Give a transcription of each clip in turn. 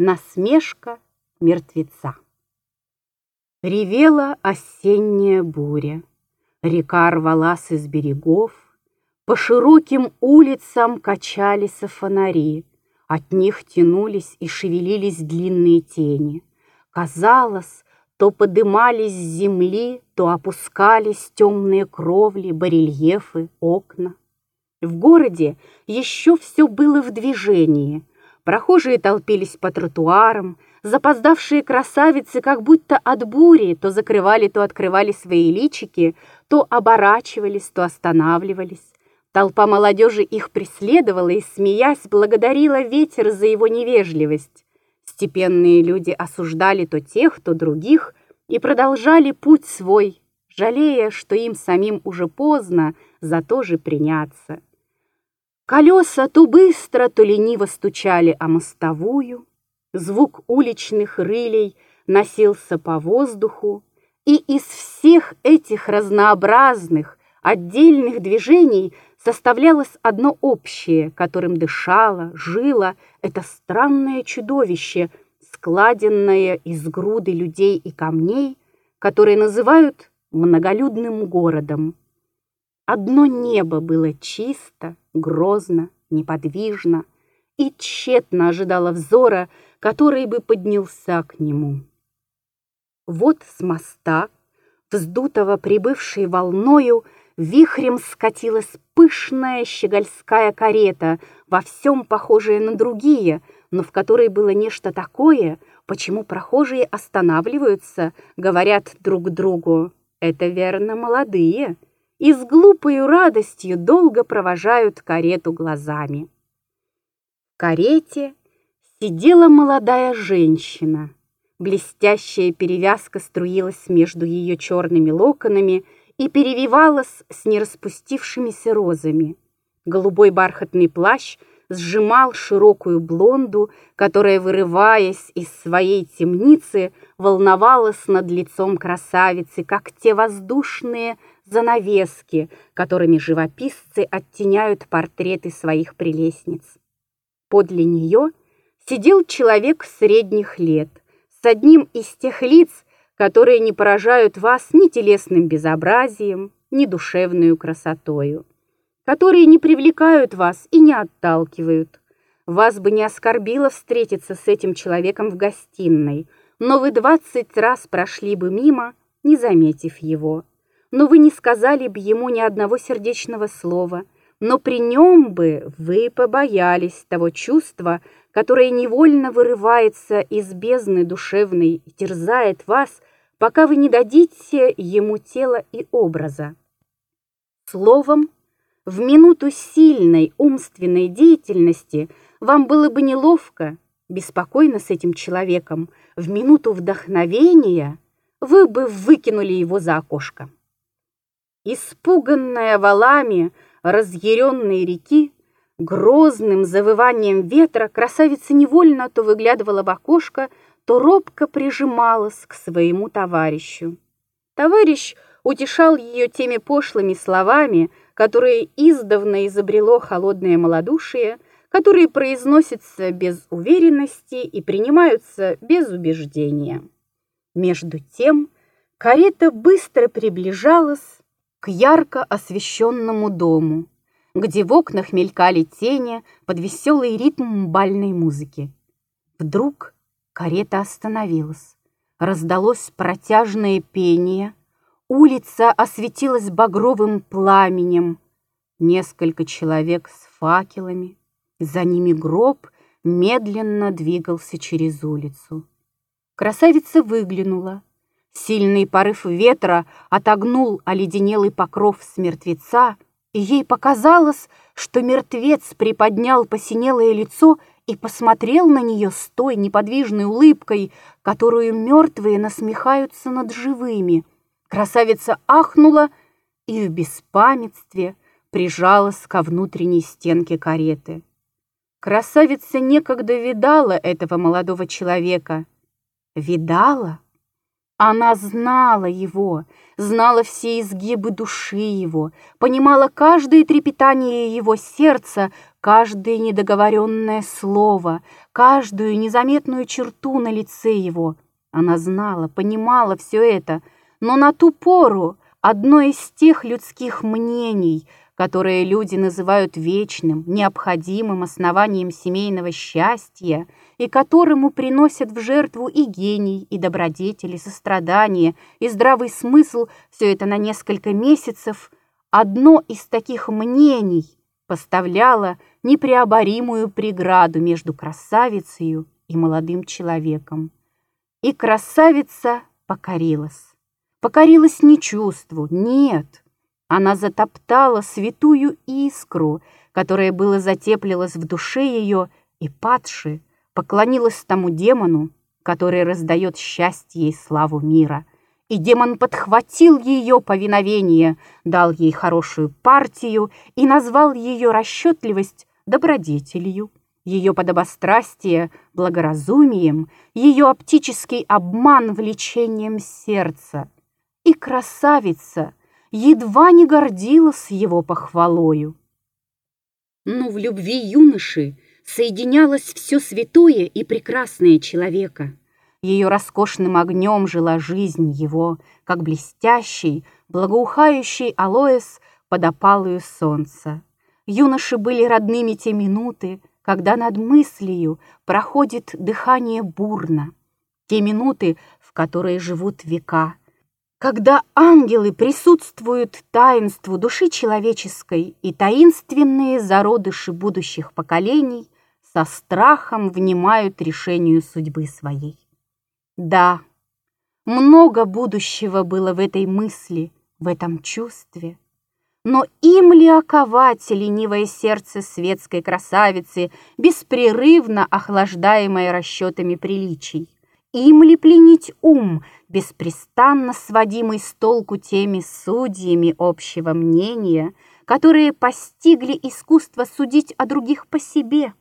Насмешка мертвеца. Ревела осенняя буря, Река рвалась из берегов, По широким улицам качались фонари, От них тянулись и шевелились длинные тени. Казалось, то подымались с земли, То опускались темные кровли, барельефы, окна. В городе еще все было в движении. Прохожие толпились по тротуарам, запоздавшие красавицы как будто от бури то закрывали, то открывали свои личики, то оборачивались, то останавливались. Толпа молодежи их преследовала и, смеясь, благодарила ветер за его невежливость. Степенные люди осуждали то тех, то других и продолжали путь свой, жалея, что им самим уже поздно за то же приняться. Колеса то быстро, то лениво стучали о мостовую, звук уличных рылей носился по воздуху, и из всех этих разнообразных, отдельных движений составлялось одно общее, которым дышало, жило это странное чудовище, складенное из груды людей и камней, которые называют многолюдным городом. Одно небо было чисто, грозно, неподвижно и тщетно ожидало взора, который бы поднялся к нему. Вот с моста, вздутого прибывшей волною, вихрем скатилась пышная щегольская карета, во всем похожая на другие, но в которой было нечто такое, почему прохожие останавливаются, говорят друг другу «это верно молодые», и с глупою радостью долго провожают карету глазами. В карете сидела молодая женщина. Блестящая перевязка струилась между ее черными локонами и перевивалась с нераспустившимися розами. Голубой бархатный плащ сжимал широкую блонду, которая, вырываясь из своей темницы, волновалась над лицом красавицы, как те воздушные занавески, которыми живописцы оттеняют портреты своих прелестниц. Подле нее сидел человек средних лет, с одним из тех лиц, которые не поражают вас ни телесным безобразием, ни душевную красотою, которые не привлекают вас и не отталкивают. Вас бы не оскорбило встретиться с этим человеком в гостиной, но вы двадцать раз прошли бы мимо, не заметив его но вы не сказали бы ему ни одного сердечного слова, но при нем бы вы побоялись того чувства, которое невольно вырывается из бездны душевной и терзает вас, пока вы не дадите ему тела и образа. Словом, в минуту сильной умственной деятельности вам было бы неловко, беспокойно с этим человеком, в минуту вдохновения вы бы выкинули его за окошко. Испуганная валами разъяренной реки, грозным завыванием ветра красавица невольно то выглядывала в окошко, то робко прижималась к своему товарищу. Товарищ утешал ее теми пошлыми словами, которые издавна изобрело холодное малодушие, которые произносятся без уверенности и принимаются без убеждения. Между тем карета быстро приближалась, к ярко освещенному дому, где в окнах мелькали тени под веселый ритм бальной музыки. Вдруг карета остановилась. Раздалось протяжное пение. Улица осветилась багровым пламенем. Несколько человек с факелами. За ними гроб медленно двигался через улицу. Красавица выглянула. Сильный порыв ветра отогнул оледенелый покров с мертвеца, и ей показалось, что мертвец приподнял посинелое лицо и посмотрел на нее с той неподвижной улыбкой, которую мертвые насмехаются над живыми. Красавица ахнула и в беспамятстве прижалась ко внутренней стенке кареты. Красавица некогда видала этого молодого человека. Видала? Она знала его, знала все изгибы души его, понимала каждое трепетание его сердца, каждое недоговоренное слово, каждую незаметную черту на лице его. Она знала, понимала все это, но на ту пору одно из тех людских мнений, которые люди называют вечным, необходимым основанием семейного счастья и которому приносят в жертву и гений, и добродетели, и сострадание, и здравый смысл, все это на несколько месяцев, одно из таких мнений поставляло непреоборимую преграду между красавицей и молодым человеком. И красавица покорилась. Покорилась не чувству, нет. Она затоптала святую искру, которая было затеплилась в душе ее, и падши поклонилась тому демону, который раздает счастье и славу мира. И демон подхватил ее повиновение, дал ей хорошую партию и назвал ее расчетливость добродетелью, ее подобострастие благоразумием, ее оптический обман влечением сердца. И красавица едва не гордилась его похвалою. Но в любви юноши соединялось все святое и прекрасное человека. Ее роскошным огнем жила жизнь его, как блестящий, благоухающий алоэс под опалую солнца. Юноши были родными те минуты, когда над мыслью проходит дыхание бурно, те минуты, в которые живут века, когда ангелы присутствуют таинству души человеческой и таинственные зародыши будущих поколений со страхом внимают решению судьбы своей. Да, много будущего было в этой мысли, в этом чувстве, но им ли оковать ленивое сердце светской красавицы, беспрерывно охлаждаемое расчетами приличий? Им ли пленить ум, беспрестанно сводимый с толку теми судьями общего мнения, которые постигли искусство судить о других по себе,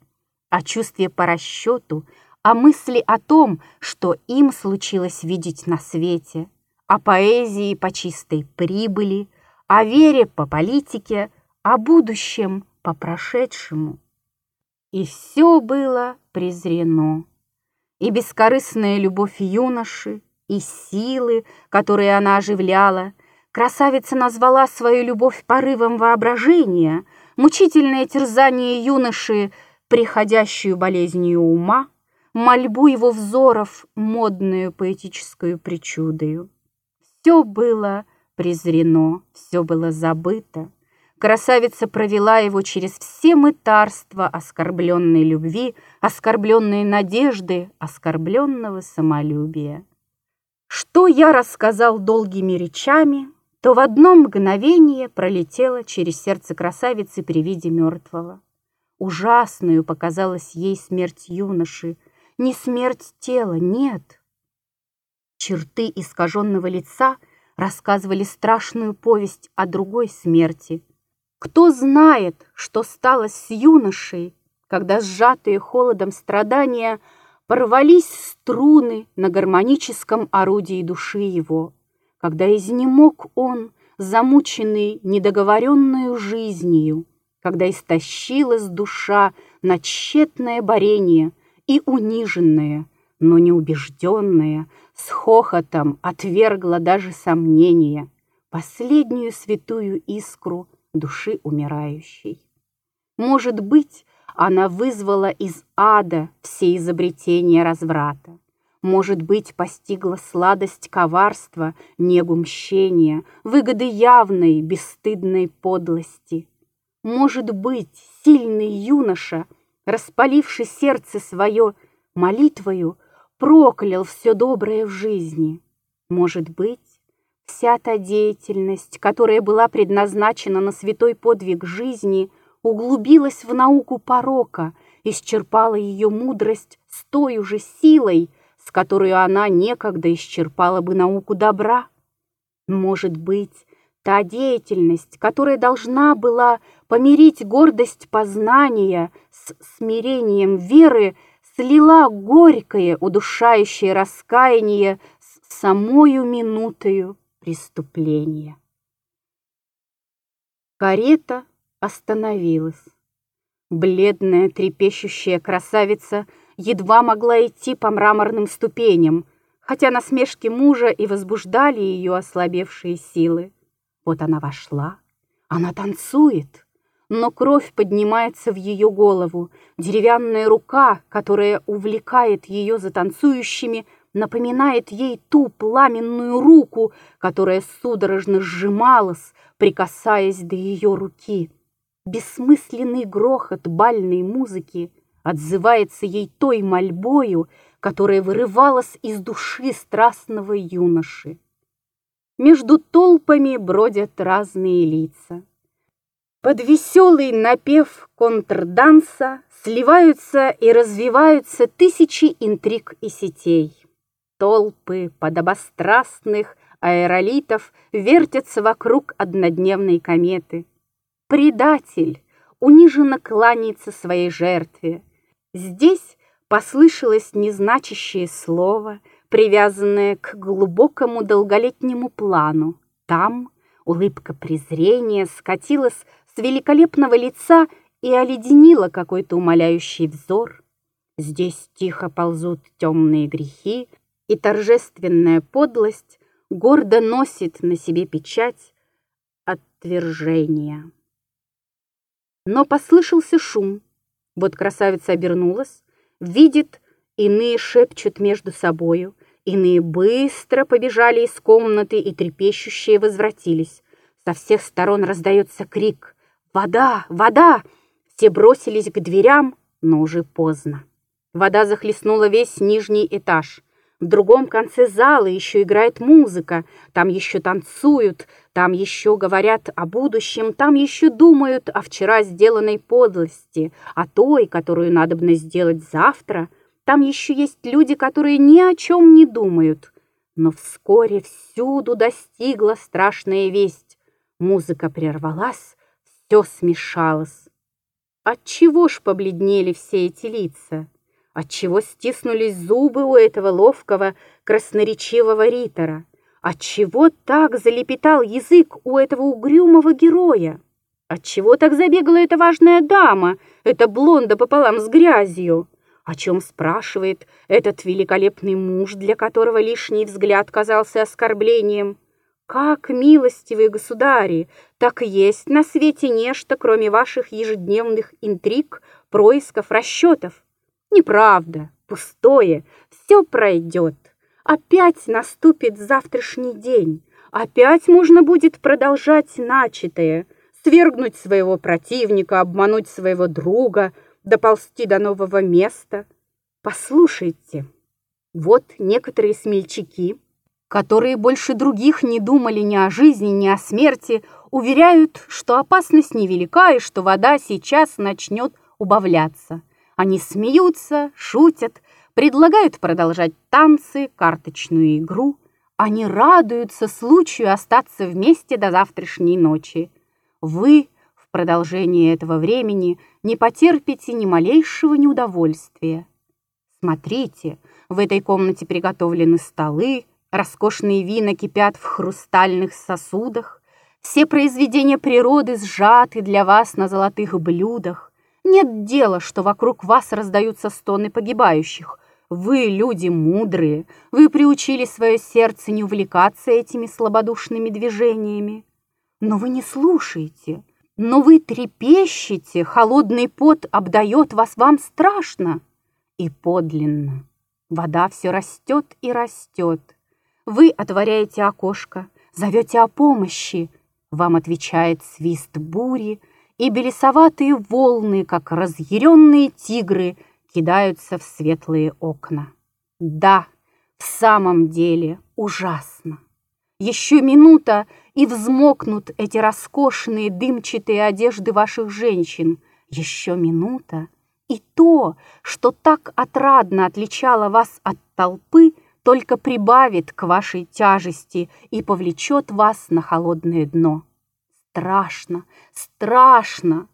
о чувстве по расчету, о мысли о том, что им случилось видеть на свете, о поэзии по чистой прибыли, о вере по политике, о будущем по прошедшему. И все было презрено. И бескорыстная любовь юноши, и силы, которые она оживляла. Красавица назвала свою любовь порывом воображения, мучительное терзание юноши, приходящую болезнью ума, мольбу его взоров, модную поэтическую причудою. Все было презрено, все было забыто. Красавица провела его через все мытарства оскорбленной любви, оскорбленной надежды, оскорбленного самолюбия. Что я рассказал долгими речами, то в одно мгновение пролетело через сердце красавицы при виде мертвого. Ужасную показалась ей смерть юноши, не смерть тела, нет. Черты искаженного лица — рассказывали страшную повесть о другой смерти. Кто знает, что стало с юношей, когда сжатые холодом страдания порвались струны на гармоническом орудии души его, когда изнемог он, замученный недоговоренную жизнью, когда истощилась душа на тщетное борение и униженная, но неубежденная, с хохотом отвергла даже сомнения, последнюю святую искру души умирающей. Может быть, она вызвала из ада все изобретения разврата. Может быть, постигла сладость коварства, негу мщения, выгоды явной, бесстыдной подлости. Может быть, сильный юноша, распаливший сердце свое молитвою, проклял все доброе в жизни. Может быть, вся та деятельность, которая была предназначена на святой подвиг жизни, углубилась в науку порока, исчерпала ее мудрость с той же силой, с которой она некогда исчерпала бы науку добра. Может быть, та деятельность, которая должна была помирить гордость познания с смирением веры, слила горькое, удушающее раскаяние с самою минутою преступления. Карета остановилась. Бледная, трепещущая красавица едва могла идти по мраморным ступеням, хотя насмешки мужа и возбуждали ее ослабевшие силы. Вот она вошла, она танцует, но кровь поднимается в ее голову, деревянная рука, которая увлекает ее за танцующими, напоминает ей ту пламенную руку, которая судорожно сжималась, прикасаясь до ее руки. Бессмысленный грохот бальной музыки отзывается ей той мольбою, которая вырывалась из души страстного юноши. Между толпами бродят разные лица. Под веселый напев контрданса сливаются и развиваются тысячи интриг и сетей. Толпы подобострастных аэролитов вертятся вокруг однодневной кометы. Предатель униженно кланяется своей жертве. Здесь послышалось незначащее слово, привязанное к глубокому долголетнему плану. Там улыбка презрения скатилась с великолепного лица и оледенила какой-то умоляющий взор. Здесь тихо ползут темные грехи, и торжественная подлость гордо носит на себе печать отвержения. Но послышался шум. Вот красавица обернулась, видит, иные шепчут между собою, иные быстро побежали из комнаты и трепещущие возвратились. Со всех сторон раздается крик «Вода! Вода!» Все бросились к дверям, но уже поздно. Вода захлестнула весь нижний этаж. В другом конце зала еще играет музыка, там еще танцуют, там еще говорят о будущем, там еще думают о вчера сделанной подлости, о той, которую надобно сделать завтра. Там еще есть люди, которые ни о чем не думают. Но вскоре всюду достигла страшная весть. Музыка прервалась, все смешалось. Отчего ж побледнели все эти лица? Отчего стиснулись зубы у этого ловкого, красноречивого ритора? Отчего так залепетал язык у этого угрюмого героя? Отчего так забегала эта важная дама, эта блонда пополам с грязью? О чем спрашивает этот великолепный муж, для которого лишний взгляд казался оскорблением? Как, милостивые государи, так есть на свете нечто, кроме ваших ежедневных интриг, происков, расчетов. Неправда, пустое, все пройдет. Опять наступит завтрашний день. Опять можно будет продолжать начатое, свергнуть своего противника, обмануть своего друга, доползти до нового места. Послушайте, вот некоторые смельчаки, которые больше других не думали ни о жизни, ни о смерти, уверяют, что опасность невелика и что вода сейчас начнет убавляться. Они смеются, шутят, предлагают продолжать танцы, карточную игру. Они радуются случаю остаться вместе до завтрашней ночи. Вы в продолжении этого времени не потерпите ни малейшего неудовольствия. Смотрите, в этой комнате приготовлены столы, роскошные вина кипят в хрустальных сосудах, все произведения природы сжаты для вас на золотых блюдах, нет дела, что вокруг вас раздаются стоны погибающих. Вы люди мудрые, вы приучили свое сердце не увлекаться этими слабодушными движениями. Но вы не слушаете, но вы трепещете, холодный пот обдает вас, вам страшно. И подлинно. Вода все растет и растет. Вы отворяете окошко, зовете о помощи. Вам отвечает свист бури, и белесоватые волны, как разъяренные тигры, кидаются в светлые окна. Да, в самом деле ужасно. Еще минута, и взмокнут эти роскошные дымчатые одежды ваших женщин. Еще минута, и то, что так отрадно отличало вас от толпы, только прибавит к вашей тяжести и повлечет вас на холодное дно. Страшно, страшно!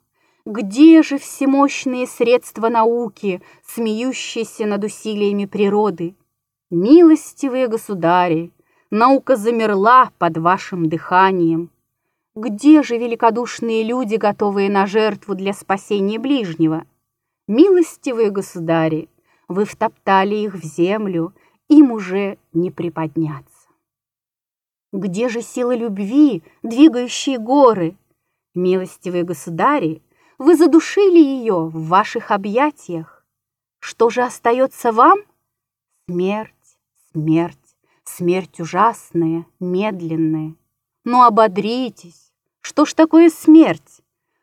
Где же всемощные средства науки, смеющиеся над усилиями природы? Милостивые государи, наука замерла под вашим дыханием. Где же великодушные люди, готовые на жертву для спасения ближнего? Милостивые государи, вы втоптали их в землю, им уже не приподняться. Где же сила любви, двигающие горы? Милостивые государи, вы задушили ее в ваших объятиях. Что же остается вам? Смерть, смерть, смерть ужасная, медленная. Но ну, ободритесь, что ж такое смерть?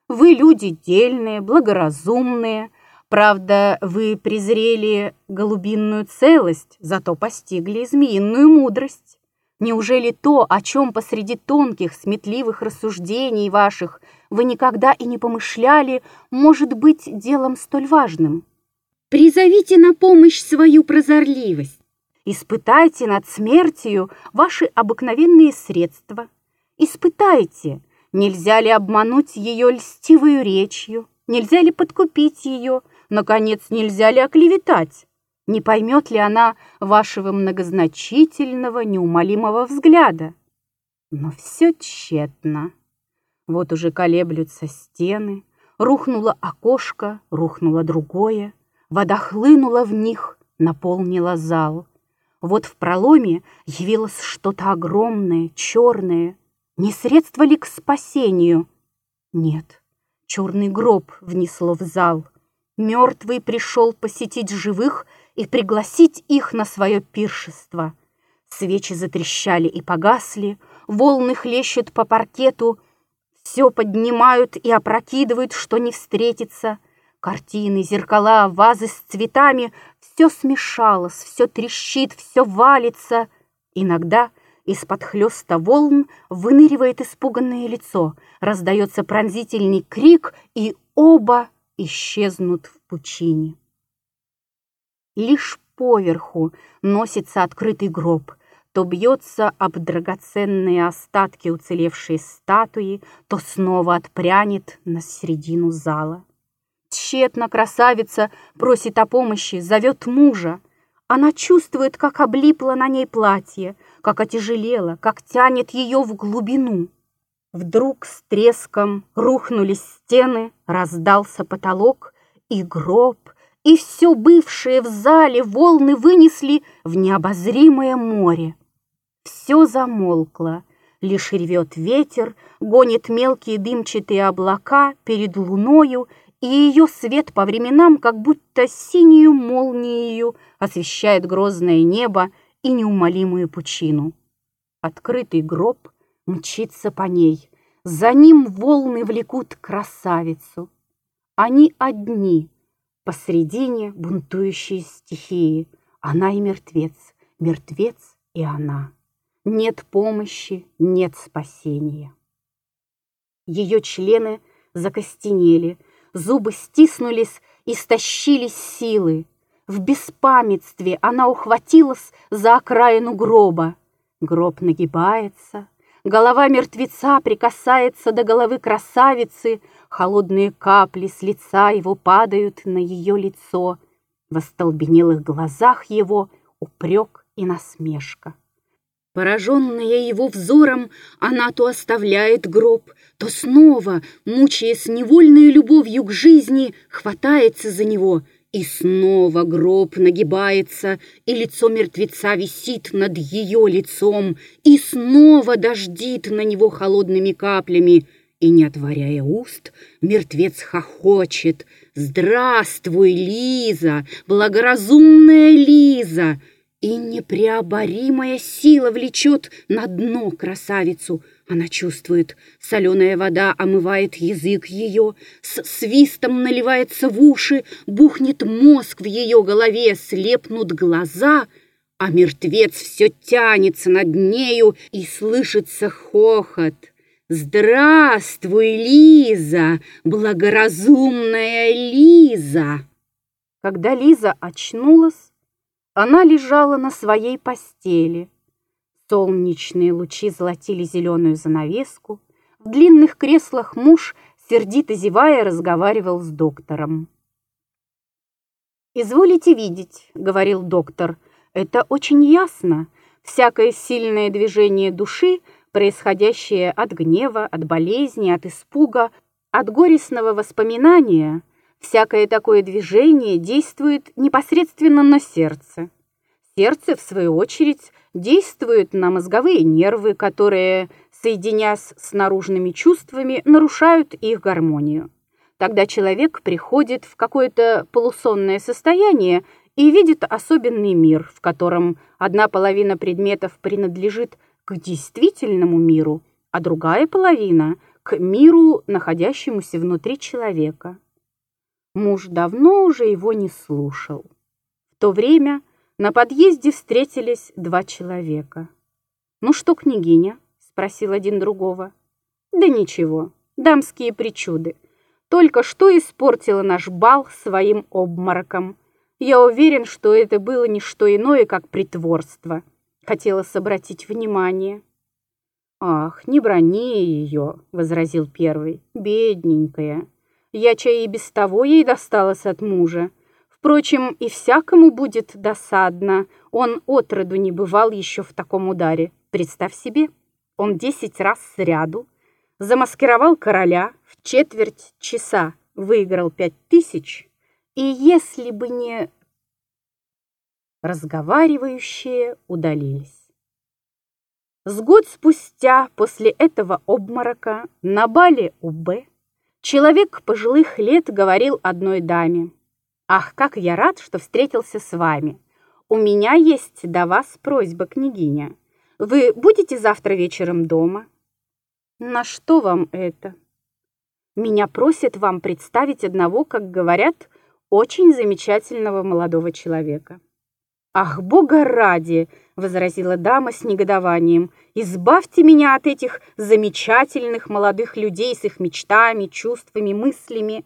Вы люди дельные, благоразумные, Правда, вы презрели голубинную целость, зато постигли змеиную мудрость. Неужели то, о чем посреди тонких, сметливых рассуждений ваших вы никогда и не помышляли, может быть делом столь важным? Призовите на помощь свою прозорливость. Испытайте над смертью ваши обыкновенные средства. Испытайте, нельзя ли обмануть ее льстивую речью, нельзя ли подкупить ее, Наконец, нельзя ли оклеветать? Не поймет ли она вашего многозначительного, неумолимого взгляда? Но все тщетно. Вот уже колеблются стены, рухнуло окошко, рухнуло другое, вода хлынула в них, наполнила зал. Вот в проломе явилось что-то огромное, черное. Не средство ли к спасению? Нет, черный гроб внесло в зал — Мертвый пришел посетить живых и пригласить их на свое пиршество. Свечи затрещали и погасли, волны хлещут по паркету, все поднимают и опрокидывают, что не встретится. Картины, зеркала, вазы с цветами — все смешалось, все трещит, все валится. Иногда из-под хлеста волн выныривает испуганное лицо, раздается пронзительный крик, и оба исчезнут в пучине. Лишь поверху носится открытый гроб, то бьется об драгоценные остатки уцелевшей статуи, то снова отпрянет на середину зала. Тщетно красавица просит о помощи, зовет мужа. Она чувствует, как облипло на ней платье, как отяжелело, как тянет ее в глубину. Вдруг с треском рухнулись стены, раздался потолок, и гроб, и все бывшее в зале волны вынесли в необозримое море. Все замолкло, лишь ревет ветер, гонит мелкие дымчатые облака перед луною, и ее свет по временам, как будто синюю молнией, освещает грозное небо и неумолимую пучину. Открытый гроб — мчится по ней. За ним волны влекут красавицу. Они одни, посредине бунтующей стихии. Она и мертвец, мертвец и она. Нет помощи, нет спасения. Ее члены закостенели, зубы стиснулись, истощились силы. В беспамятстве она ухватилась за окраину гроба. Гроб нагибается, Голова мертвеца прикасается до головы красавицы, холодные капли с лица его падают на ее лицо. В остолбенелых глазах его упрек и насмешка. Пораженная его взором, она то оставляет гроб, то снова, мучаясь невольной любовью к жизни, хватается за него — и снова гроб нагибается, и лицо мертвеца висит над ее лицом, и снова дождит на него холодными каплями, и, не отворяя уст, мертвец хохочет. «Здравствуй, Лиза, благоразумная Лиза!» И непреоборимая сила влечет на дно красавицу — она чувствует, соленая вода омывает язык ее, с свистом наливается в уши, бухнет мозг в ее голове, слепнут глаза, а мертвец все тянется над нею, и слышится хохот. «Здравствуй, Лиза, благоразумная Лиза!» Когда Лиза очнулась, она лежала на своей постели, Солнечные лучи золотили зеленую занавеску. В длинных креслах муж, сердито зевая, разговаривал с доктором. «Изволите видеть», — говорил доктор, — «это очень ясно. Всякое сильное движение души происходящее от гнева, от болезни, от испуга, от горестного воспоминания, всякое такое движение действует непосредственно на сердце. Сердце, в свою очередь, действует на мозговые нервы, которые, соединяясь с наружными чувствами, нарушают их гармонию. Тогда человек приходит в какое-то полусонное состояние и видит особенный мир, в котором одна половина предметов принадлежит к действительному миру, а другая половина – к миру, находящемуся внутри человека. Муж давно уже его не слушал. В то время на подъезде встретились два человека. «Ну что, княгиня?» – спросил один другого. «Да ничего, дамские причуды. Только что испортила наш бал своим обмороком. Я уверен, что это было не что иное, как притворство. Хотелось обратить внимание». «Ах, не брони ее!» – возразил первый. «Бедненькая! Я чай и без того ей досталось от мужа. Впрочем, и всякому будет досадно. Он отроду не бывал еще в таком ударе. Представь себе, он десять раз сряду замаскировал короля, в четверть часа выиграл пять тысяч, и если бы не... Разговаривающие удалились. С год спустя после этого обморока на бале у Б человек пожилых лет говорил одной даме. «Ах, как я рад, что встретился с вами! У меня есть до вас просьба, княгиня. Вы будете завтра вечером дома?» «На что вам это?» «Меня просят вам представить одного, как говорят, очень замечательного молодого человека». «Ах, бога ради!» — возразила дама с негодованием. «Избавьте меня от этих замечательных молодых людей с их мечтами, чувствами, мыслями.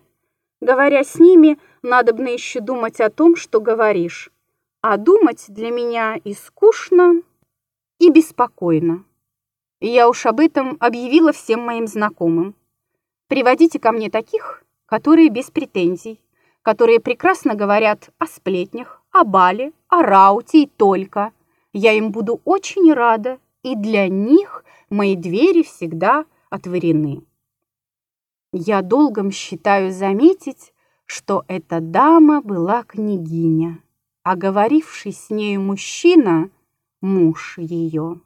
Говоря с ними, надобно еще думать о том, что говоришь. А думать для меня и скучно, и беспокойно. Я уж об этом объявила всем моим знакомым. Приводите ко мне таких, которые без претензий, которые прекрасно говорят о сплетнях, о бале, о рауте и только. Я им буду очень рада, и для них мои двери всегда отворены. Я долгом считаю заметить, что эта дама была княгиня, а говоривший с нею мужчина – муж ее.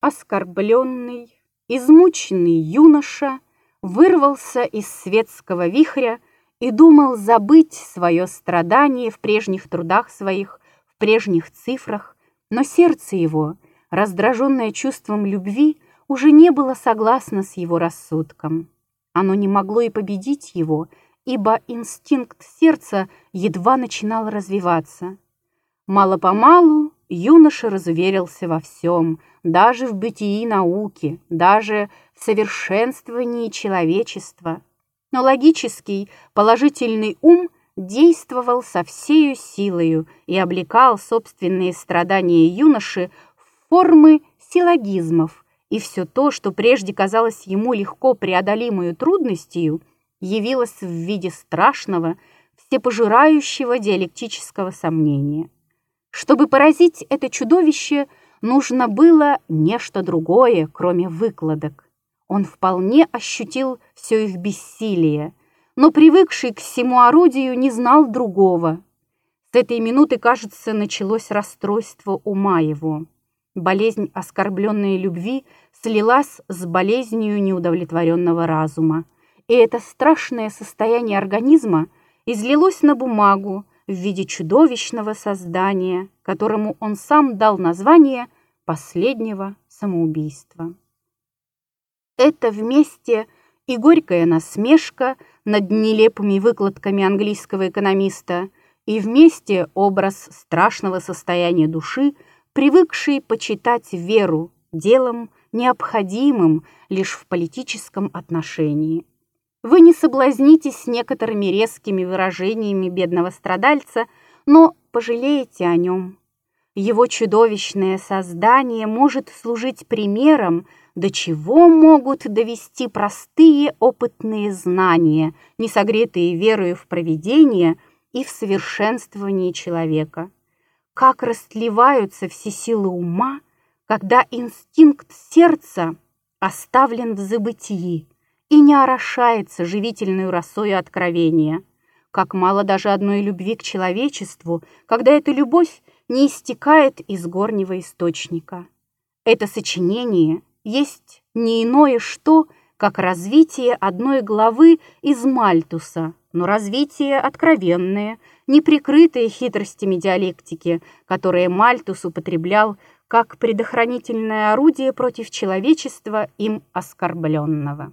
Оскорбленный, измученный юноша вырвался из светского вихря и думал забыть свое страдание в прежних трудах своих, в прежних цифрах, но сердце его, раздраженное чувством любви, уже не было согласно с его рассудком. Оно не могло и победить его, ибо инстинкт сердца едва начинал развиваться. Мало-помалу юноша разуверился во всем, даже в бытии науки, даже в совершенствовании человечества – но логический, положительный ум действовал со всею силою и облекал собственные страдания юноши в формы силлогизмов, и все то, что прежде казалось ему легко преодолимую трудностью, явилось в виде страшного, всепожирающего диалектического сомнения. Чтобы поразить это чудовище, нужно было нечто другое, кроме выкладок. Он вполне ощутил все их бессилие, но привыкший к всему орудию не знал другого. С этой минуты, кажется, началось расстройство ума его. Болезнь оскорбленной любви слилась с болезнью неудовлетворенного разума. И это страшное состояние организма излилось на бумагу в виде чудовищного создания, которому он сам дал название последнего самоубийства. Это вместе и горькая насмешка над нелепыми выкладками английского экономиста, и вместе образ страшного состояния души, привыкший почитать веру делом необходимым лишь в политическом отношении. Вы не соблазнитесь некоторыми резкими выражениями бедного страдальца, но пожалеете о нем. Его чудовищное создание может служить примером, до чего могут довести простые опытные знания, не согретые верою в провидение и в совершенствование человека. Как растлеваются все силы ума, когда инстинкт сердца оставлен в забытии и не орошается живительной росой откровения. Как мало даже одной любви к человечеству, когда эта любовь не истекает из горнего источника. Это сочинение есть не иное что, как развитие одной главы из Мальтуса, но развитие откровенное, не прикрытое хитростями диалектики, которые Мальтус употреблял как предохранительное орудие против человечества им оскорбленного.